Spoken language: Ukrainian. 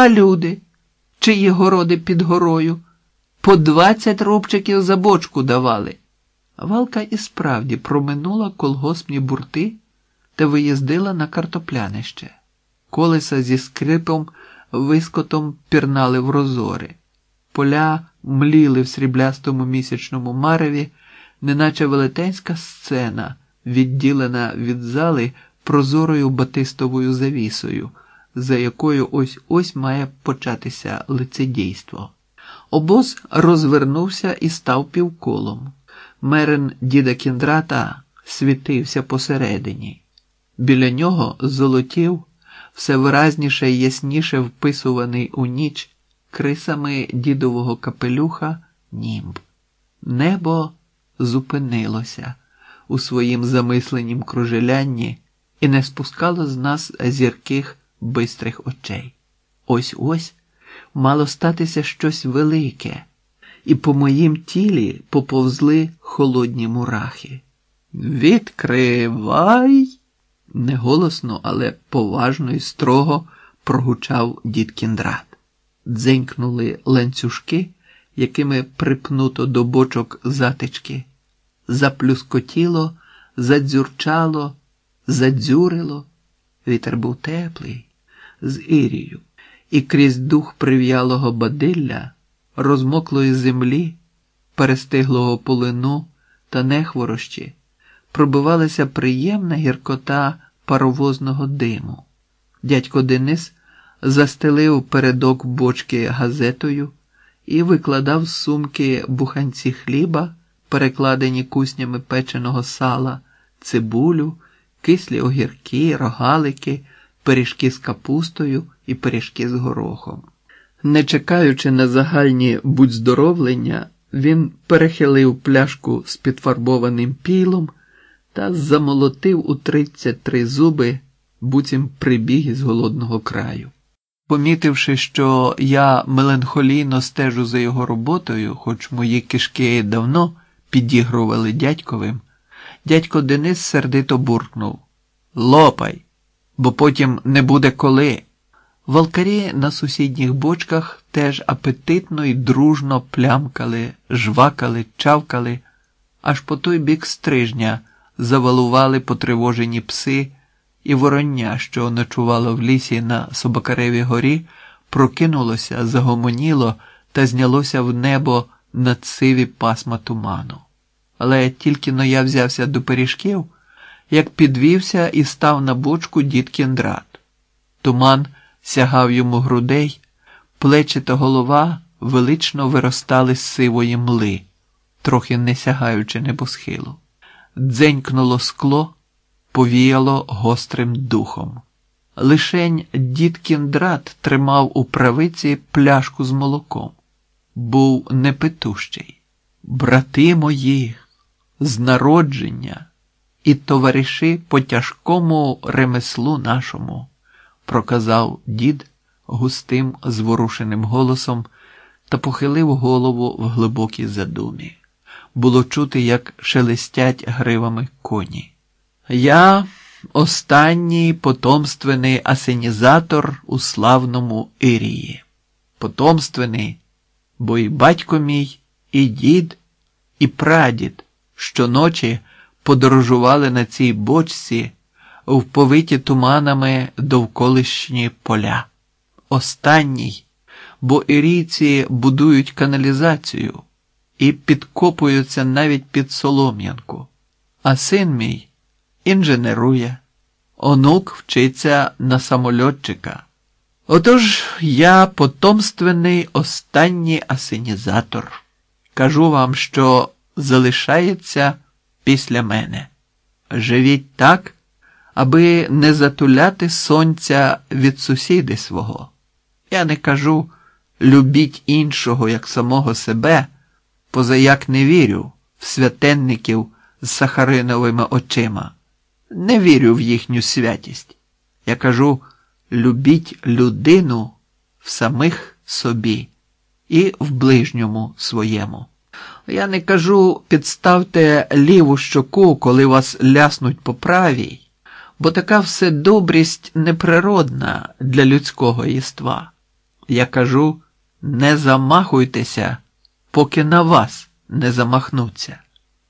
А люди, чиї городи під горою, по двадцять рубчиків за бочку давали. Валка і справді проминула колгоспні бурти та виїздила на картоплянище. Колеса зі скрипом вискотом пірнали в розори. Поля мліли в сріблястому місячному мареві, неначе велетенська сцена, відділена від зали прозорою батистовою завісою, за якою ось ось має початися лицедійство. Обоз розвернувся і став півколом. Мерен діда кіндрата світився посередині. Біля нього золотів, все виразніше і ясніше вписуваний у ніч крисами дідового капелюха німб. Небо зупинилося у своїм замисленім кружелянні і не спускало з нас зірких бистрих очей. Ось ось мало статися щось велике, і по моїм тілі поповзли холодні мурахи. Відкривай! неголосно, але поважно і строго прогучав дід Кіндрат. Дзенькнули ланцюжки, якими припнуто до бочок затички. Заплюскотіло, задзюрчало, задзюрило. Вітер був теплий, з ірію, і крізь дух прив'ялого бадилля, розмоклої землі, перестиглого полину та нехворощі пробивалася приємна гіркота паровозного диму. Дядько Денис застелив передок бочки газетою і викладав з сумки буханці хліба, перекладені куснями печеного сала, цибулю, кислі огірки, рогалики, пиріжки з капустою і пиріжки з горохом. Не чекаючи на загальні будь-здоровлення, він перехилив пляшку з підфарбованим пілом та замолотив у тридцять три зуби, буцім прибіг із голодного краю. Помітивши, що я меланхолійно стежу за його роботою, хоч мої кишки давно підігрували дядьковим, дядько Денис сердито буркнув Лопай, бо потім не буде коли. Волкарі на сусідніх бочках теж апетитно і дружно плямкали, жвакали, чавкали, аж по той бік стрижня завалували потривожені пси, і вороння, що ночувало в лісі на Собакаревій горі, прокинулося, загомоніло та знялося в небо над сиві пасма туману. Але тільки но я взявся до пиріжків, як підвівся і став на бочку дід Кіндрат. Туман сягав йому грудей, плечі та голова велично виростали з сивої мли, трохи не сягаючи небосхилу дзенькнуло скло, повіяло гострим духом. Лишень дід Кіндрат тримав у правиці пляшку з молоком. Був непитущий. Брати мої, з народження і товариші по тяжкому ремеслу нашому, проказав дід густим зворушеним голосом та похилив голову в глибокій задумі було чути, як шелестять гривами коні. Я останній потомственний асенізатор у славному Ірії. Потомственний, бо і батько мій, і дід, і прадід щоночі подорожували на цій бочці в повиті туманами довколишні поля. Останній, бо ірійці будують каналізацію і підкопуються навіть під солом'янку. А син мій інженерує, онук вчиться на самольотчика. Отож я потомственний останній асенізатор. Кажу вам, що залишається після мене. Живіть так, аби не затуляти сонця від сусіди свого. Я не кажу любіть іншого як самого себе позаяк не вірю в святенників з сахариновими очима. Не вірю в їхню святість. Я кажу любіть людину в самих собі і в ближньому своєму. Я не кажу підставте ліву щоку, коли вас ляснуть по правій, бо така вседобрість неприродна для людського єства. Я кажу, не замахуйтеся, поки на вас не замахнуться.